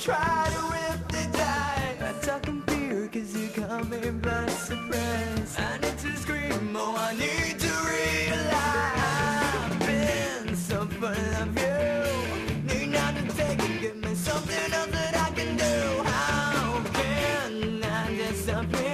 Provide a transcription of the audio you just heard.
try to rip the dice. I'm talking fear cause you caught me by surprise. I need to scream, oh I need to realize. I've been so full of you. Need not to take it, give me something else that I can do. How can I disappear?